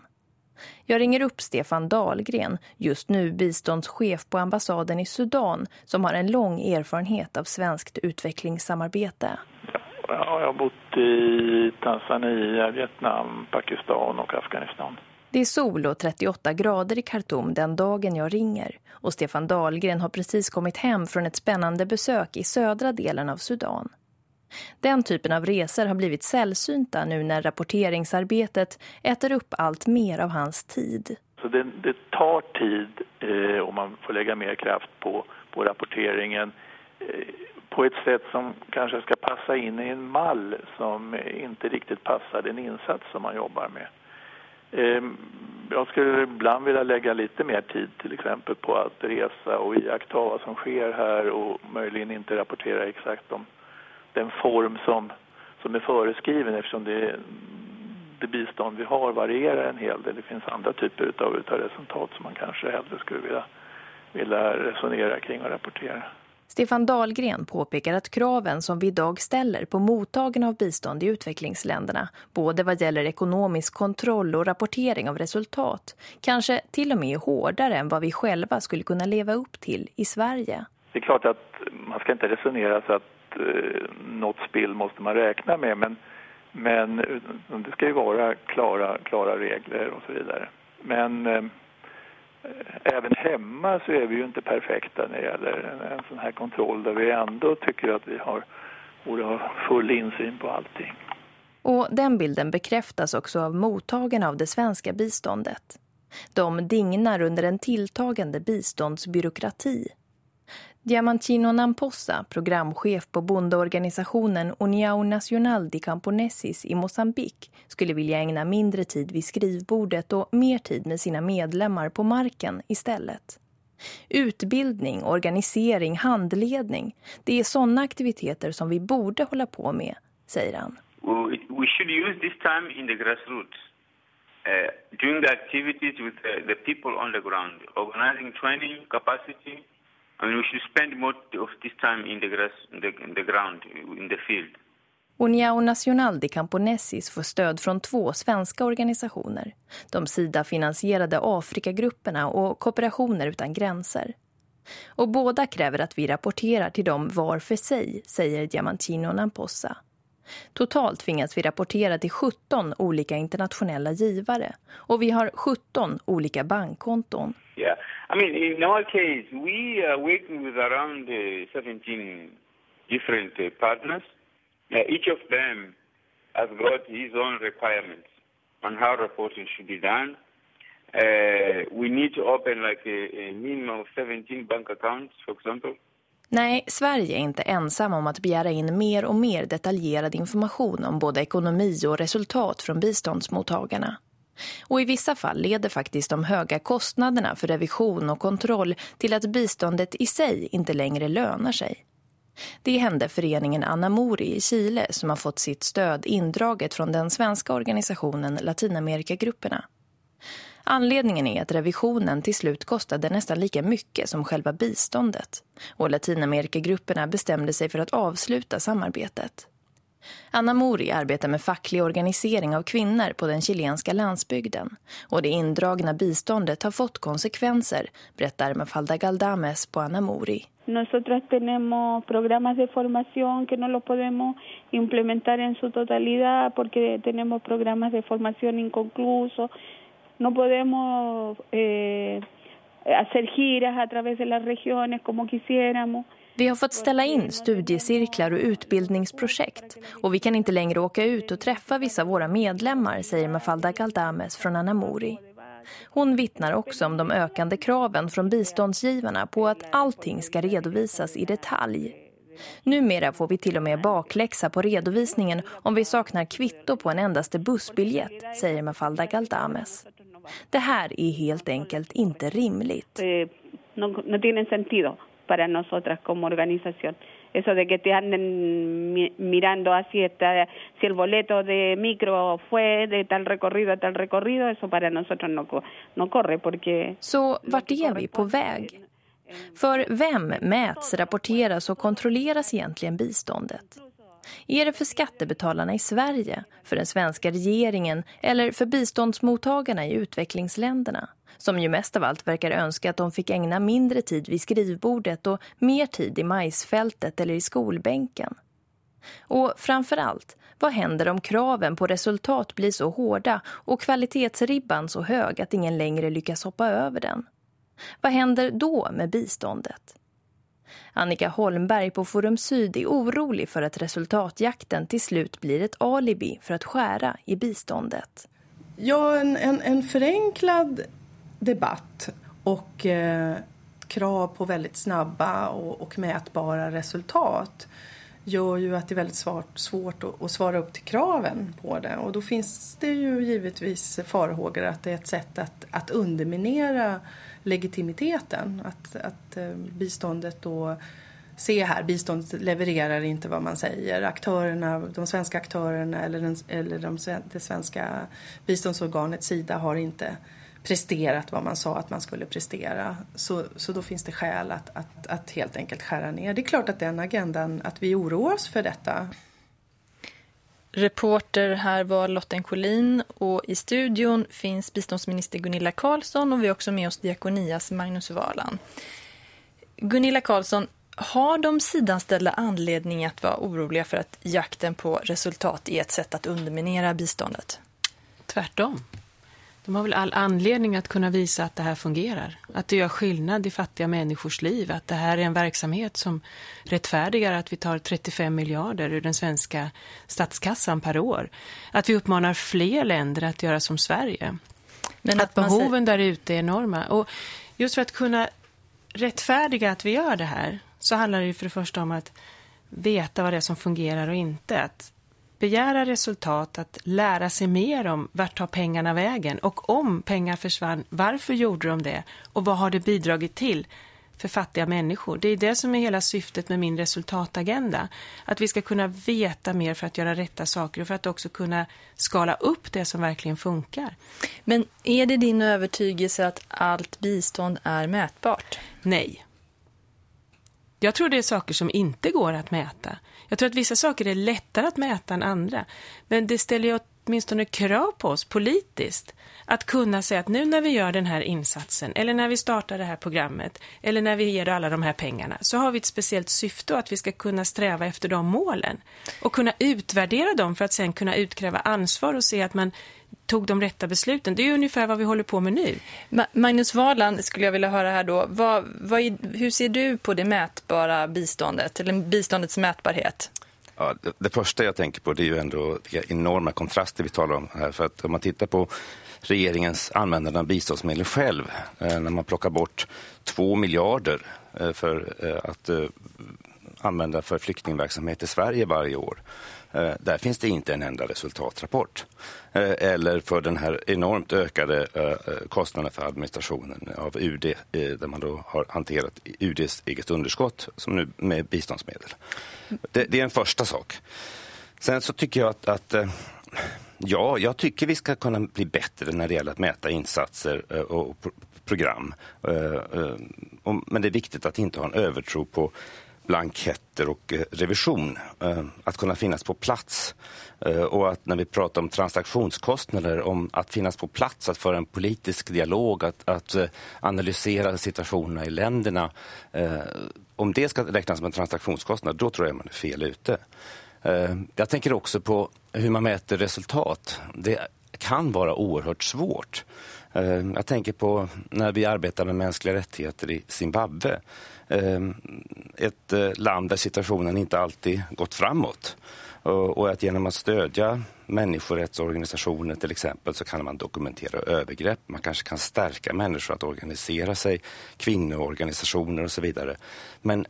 Jag ringer upp Stefan Dahlgren, just nu biståndschef på ambassaden i Sudan som har en lång erfarenhet av svenskt utvecklingssamarbete. Ja, jag har bott i Tanzania, Vietnam, Pakistan och Afghanistan. Det är sol och 38 grader i Khartoum den dagen jag ringer och Stefan Dahlgren har precis kommit hem från ett spännande besök i södra delen av Sudan. Den typen av resor har blivit sällsynta nu när rapporteringsarbetet äter upp allt mer av hans tid. Så det, det tar tid eh, och man får lägga mer kraft på, på rapporteringen eh, på ett sätt som kanske ska passa in i en mall som inte riktigt passar den insats som man jobbar med. Eh, jag skulle ibland vilja lägga lite mer tid till exempel på att resa och iaktta vad som sker här och möjligen inte rapportera exakt om den form som, som är föreskriven eftersom det, det bistånd vi har varierar en hel del. Det finns andra typer av utav resultat som man kanske hellre skulle vilja, vilja resonera kring och rapportera. Stefan Dahlgren påpekar att kraven som vi idag ställer på mottagen av bistånd i utvecklingsländerna, både vad gäller ekonomisk kontroll och rapportering av resultat, kanske till och med är hårdare än vad vi själva skulle kunna leva upp till i Sverige. Det är klart att man ska inte resonera så att eh, något spill måste man räkna med men, men eh, det ska ju vara klara, klara regler och så vidare. Men eh, eh, även hemma så är vi ju inte perfekta när det gäller en, en sån här kontroll där vi ändå tycker att vi har, borde ha full insyn på allting. Och den bilden bekräftas också av mottagarna av det svenska biståndet. De dignar under en tilltagande biståndsbyråkrati Diamantino Namposa, programchef på bondeorganisationen União Nacional de Camponesis i Mosambik, skulle vilja ägna mindre tid vid skrivbordet och mer tid med sina medlemmar på marken istället. Utbildning, organisering, handledning, det är sådana aktiviteter som vi borde hålla på med, säger han. We should use this time in the grassroots. Uh, doing the activities with the, the people on the ground, organizing training, capacity, Uniao Nacional de Camponesis får stöd från två svenska organisationer. De Sida-finansierade Afrikagrupperna och Kooperationer utan gränser. Och båda kräver att vi rapporterar till dem var för sig, säger Diamantino Namposa. Totalt tvingas vi rapportera till 17 olika internationella givare och vi har 17 olika bankkonton. Yeah. I mean, in our case, we uh, are working with around uh, 17 different uh, partners. Each of them has got his own requirements on how reporting should be done. Uh, we need to open like a, a minimum of 17 bank accounts, for example. Nej, Sverige är inte ensam om att begära in mer och mer detaljerad information om både ekonomi och resultat från biståndsmottagarna. Och i vissa fall leder faktiskt de höga kostnaderna för revision och kontroll till att biståndet i sig inte längre lönar sig. Det hände föreningen Anamori i Chile som har fått sitt stöd indraget från den svenska organisationen Latinamerikagrupperna. Anledningen är att revisionen till slut kostade nästan lika mycket som själva biståndet. Och Latinamerikagrupperna bestämde sig för att avsluta samarbetet. Anna Mori arbetar med facklig organisering av kvinnor på den chilenska landsbygden. Och det indragna biståndet har fått konsekvenser, berättar Mafalda Galdames på Anna Mori. Nosotras tenemos programas de formación que no los podemos implementar en su totalidad porque tenemos programas de formación inconclusos. No podemos eh, hacer giras a través de las regiones como quisiéramos. Vi har fått ställa in studiecirklar och utbildningsprojekt och vi kan inte längre åka ut och träffa vissa av våra medlemmar, säger Mafalda Galdames från Anamori. Hon vittnar också om de ökande kraven från biståndsgivarna på att allting ska redovisas i detalj. Numera får vi till och med bakläxa på redovisningen om vi saknar kvitto på en endaste bussbiljett, säger Mafalda Galdames. Det här är helt enkelt inte rimligt. Eh, no, no tiene sentido para nosotras como organización. Eso de que te anden mirando así, está, si el boleto de micro fue de tal recorrido a tal recorrido, eso para nosotros no, no corre porque... Så vart är vi på väg? För vem mäts, rapporteras och kontrolleras egentligen biståndet? Är det för skattebetalarna i Sverige, för den svenska regeringen eller för biståndsmottagarna i utvecklingsländerna? Som ju mest av allt verkar önska att de fick ägna mindre tid vid skrivbordet och mer tid i majsfältet eller i skolbänken. Och framförallt, vad händer om kraven på resultat blir så hårda och kvalitetsribban så hög att ingen längre lyckas hoppa över den? Vad händer då med biståndet? Annika Holmberg på Forum Syd är orolig för att resultatjakten till slut blir ett alibi för att skära i biståndet. Ja, en, en, en förenklad debatt och eh, krav på väldigt snabba och, och, mätbara resultat gör ju att det är väldigt svårt, svårt att, att, svara upp till kraven på det. Och då finns det ju givetvis farhågor att det är ett sätt att, att underminera legitimiteten. Att, att eh, biståndet då se här, biståndet levererar inte vad man säger. Aktörerna, de svenska aktörerna eller, den, eller de, det svenska biståndsorganet Sida har inte presterat vad man sa att man skulle prestera. Så, så då finns det skäl att, att, att helt enkelt skära ner. Det är klart att den agendan, att vi oroar oss för detta. Reporter här var Lotten Collin och i studion finns biståndsminister Gunilla Karlsson och vi har också med oss Diakonias Magnus Valan. Gunilla Karlsson, har de sidanställda anledning att vara oroliga för att jakten på resultat är ett sätt att underminera biståndet? Tvärtom. De har väl all anledning att kunna visa att det här fungerar. Att det gör skillnad i fattiga människors liv. Att det här är en verksamhet som rättfärdigar att vi tar 35 miljarder ur den svenska statskassan per år. Att vi uppmanar fler länder att göra som Sverige. Men att, att behoven säger... där ute är enorma. Och just för att kunna rättfärdiga att vi gör det här så handlar det ju för det första om att veta vad det är som fungerar och inte. Att begära resultat, att lära sig mer om vart tar pengarna vägen och om pengar försvann, varför gjorde de det och vad har det bidragit till för fattiga människor. Det är det som är hela syftet med min resultatagenda. Att vi ska kunna veta mer för att göra rätta saker och för att också kunna skala upp det som verkligen funkar. Men är det din övertygelse att allt bistånd är mätbart? Nej. Jag tror det är saker som inte går att mäta. Jag tror att vissa saker är lättare att mäta än andra. Men det ställer ju åtminstone krav på oss politiskt att kunna säga att nu när vi gör den här insatsen eller när vi startar det här programmet eller när vi ger alla de här pengarna så har vi ett speciellt syfte och att vi ska kunna sträva efter de målen och kunna utvärdera dem för att sen kunna utkräva ansvar och se att man tog de rätta besluten. Det är ungefär vad vi håller på med nu. Magnus Varland skulle jag vilja höra här då. Vad, vad, hur ser du på det mätbara biståndet, eller biståndets mätbarhet? Ja, det, det, första jag tänker på det är ju ändå vilka enorma kontraster vi talar om här. För att om man tittar på regeringens användande av biståndsmedel själv, eh, när man plockar bort två miljarder eh, för eh, att eh, använda för flyktingverksamhet i Sverige varje år. Eh, där finns det inte en enda resultatrapport. Eh, eller för den här enormt ökade eh, eh kostnaden för administrationen av UD, eh, där man då har hanterat UDs eget underskott som nu med biståndsmedel. Det, det är en första sak. Sen så tycker jag att, att eh, Ja, jag tycker vi ska kunna bli bättre när det gäller att mäta insatser och program. Men det är viktigt att inte ha en övertro på blanketter och eh, revision. Eh, att kunna finnas på plats. Eh, och att när vi pratar om transaktionskostnader, om att finnas på plats, att föra en politisk dialog, att, att analysera situationerna i länderna. Om det ska räknas som en transaktionskostnad, då tror jag man är fel ute. Jag tänker också på hur man mäter resultat. Det kan vara oerhört svårt. Jag tänker på när vi arbetar med mänskliga rättigheter i Zimbabwe. Ehm, ett eh, land där situationen inte alltid gått framåt. Och att genom att stödja människorättsorganisationer till exempel så kan man dokumentera övergrepp. Man kanske kan stärka människor att organisera sig, kvinnoorganisationer och så vidare. Men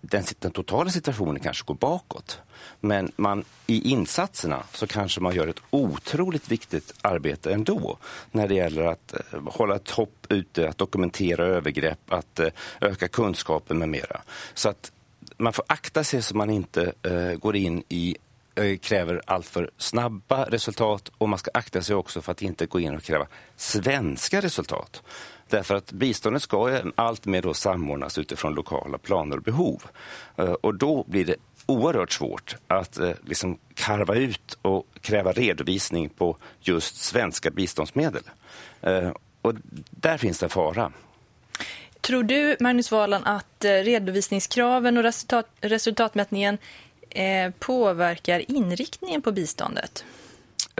den, den totala situationen kanske går bakåt. Men man, i insatserna så kanske man gör ett otroligt viktigt arbete ändå när det gäller att eh, hålla ett hopp ute, att dokumentera övergrepp, att eh, öka kunskapen med mera. Så att man får akta sig så man inte eh, går in i eh, kräver alltför snabba resultat och man ska akta sig också för att inte gå in och kräva svenska resultat. Därför att biståndet ska allt mer då samordnas utifrån lokala planer och behov. Eh, och då blir det oerhört svårt att eh, liksom karva ut och kräva redovisning på just svenska biståndsmedel. Eh, och där finns det fara. Tror du, Magnus Wahlan, att redovisningskraven och resultat, resultatmätningen påverkar inriktningen på biståndet?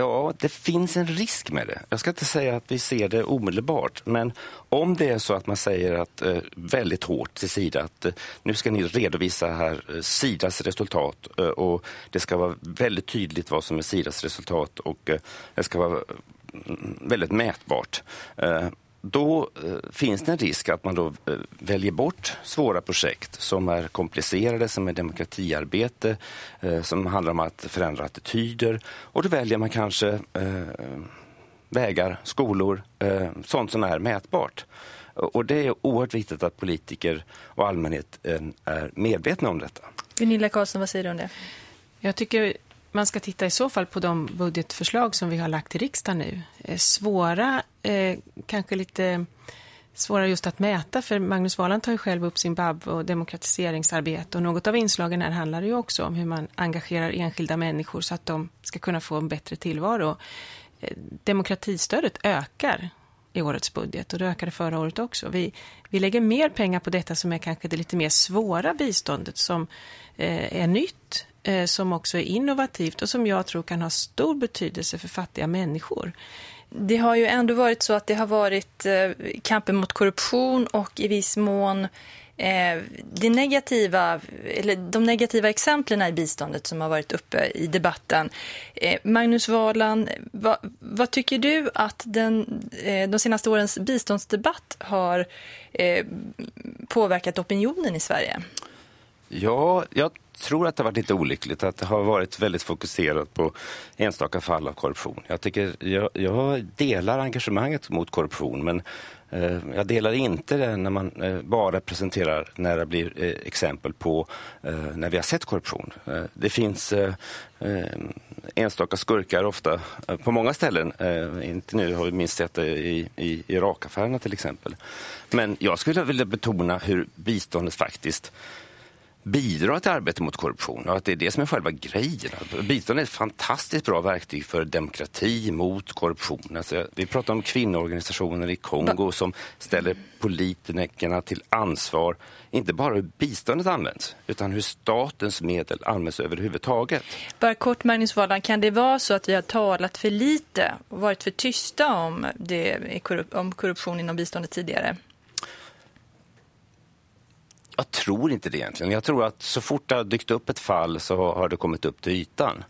Ja, det finns en risk med det. Jag ska inte säga att vi ser det omedelbart, men om det är så att man säger att eh, väldigt hårt till Sida att eh, nu ska ni redovisa här eh, Sidas resultat eh, och det ska vara väldigt tydligt vad som är Sidas resultat och eh, det ska vara mm, väldigt mätbart. Eh, då eh, finns det en risk att man då eh, väljer bort svåra projekt som är komplicerade, som är demokratiarbete, eh, som handlar om att förändra attityder. Och då väljer man kanske eh, vägar, skolor, eh, sånt som är mätbart. Och det är oerhört viktigt att politiker och allmänhet eh, är medvetna om detta. Gunilla Karlsson, vad säger du om det? Jag tycker man ska titta i så fall på de budgetförslag som vi har lagt till riksdagen nu. Eh, svåra, eh, kanske lite svåra just att mäta, för Magnus Valand tar ju själv upp Zimbabwe och demokratiseringsarbete och något av inslagen här handlar ju också om hur man engagerar enskilda människor så att de ska kunna få en bättre tillvaro. Eh, demokratistödet ökar i årets budget och det ökade förra året också. Vi, vi lägger mer pengar på detta som är kanske det lite mer svåra biståndet som eh, är nytt eh, som också är innovativt och som jag tror kan ha stor betydelse för fattiga människor. Det har ju ändå varit så att det har varit eh, kampen mot korruption och i viss mån eh, det negativa, eller de negativa exemplen i biståndet som har varit uppe i debatten. Eh, Magnus Valan, vad, vad, tycker du att den, eh, de senaste årens biståndsdebatt har eh, påverkat opinionen i Sverige? Ja, jag tror att det har varit lite olyckligt att det har varit väldigt fokuserat på enstaka fall av korruption. Jag, tycker, jag, jag delar engagemanget mot korruption men eh, jag delar inte det när man eh, bara presenterar när det blir eh, exempel på eh, när vi har sett korruption. Eh, det finns eh, eh enstaka skurkar ofta eh, på många ställen. Eh, inte nu har vi minst sett det i, i Irakaffärerna till exempel. Men jag skulle vilja betona hur biståndet faktiskt bidra till arbetet mot korruption och att det är det som är själva grejen. Bistånd är ett fantastiskt bra verktyg för demokrati mot korruption. Alltså, vi pratar om kvinnoorganisationer i Kongo som ställer politikerna till ansvar, inte bara hur biståndet används utan hur statens medel används överhuvudtaget. Bara kort Magnus Wallan, kan det vara så att vi har talat för lite och varit för tysta om, det, om korruption inom biståndet tidigare? Jag tror inte det egentligen. Jag tror att så fort det har dykt upp ett fall så har det kommit upp till ytan.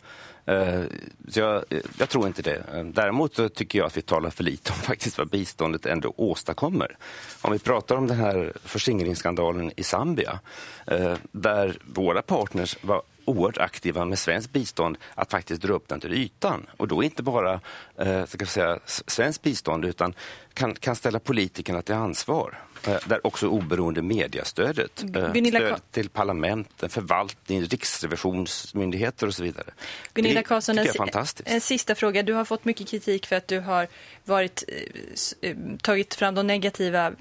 Eh, så jag, jag, tror inte det. Däremot så tycker jag att vi talar för lite om faktiskt vad biståndet ändå åstadkommer. Om vi pratar om den här förskingringsskandalen i Zambia eh, där våra partners var oerhört aktiva med svenskt bistånd att faktiskt dra upp den till ytan. Och då inte bara eh, ska säga, svenskt bistånd utan kan, kan ställa politikerna till ansvar. Eh, där också oberoende mediastödet, eh, Gunilla stöd till parlamenten, förvaltning, riksrevisionsmyndigheter och så vidare. Gunilla Karlsson, det fantastiskt. En sista fråga. Du har fått mycket kritik för att du har varit, eh, tagit fram de negativa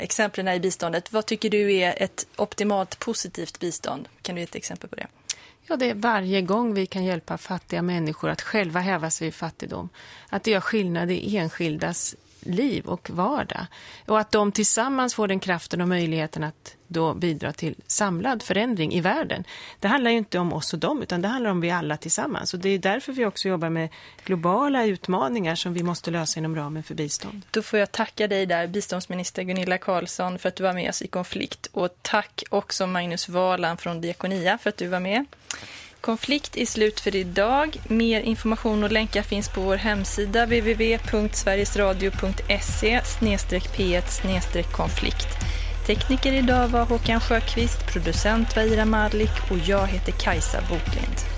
exemplen i biståndet. Vad tycker du är ett optimalt positivt bistånd? Kan du ge ett exempel på det? Ja, det är varje gång vi kan hjälpa fattiga människor att själva häva sig i fattigdom. Att det gör skillnad i enskildas liv och vardag. Och att de tillsammans får den kraften och möjligheten att då bidra till samlad förändring i världen. Det handlar ju inte om oss och dem utan det handlar om vi alla tillsammans. Och det är därför vi också jobbar med globala utmaningar som vi måste lösa inom ramen för bistånd. Då får jag tacka dig där, biståndsminister Gunilla Karlsson, för att du var med oss i konflikt. Och tack också Magnus Valan från Diakonia för att du var med. Konflikt är slut för idag. Mer information och länkar finns på vår hemsida www.sverigesradio.se p1 konflikt. Tekniker idag var Håkan Sjöqvist, producent var Ira Madlik och jag heter Kajsa Boklind.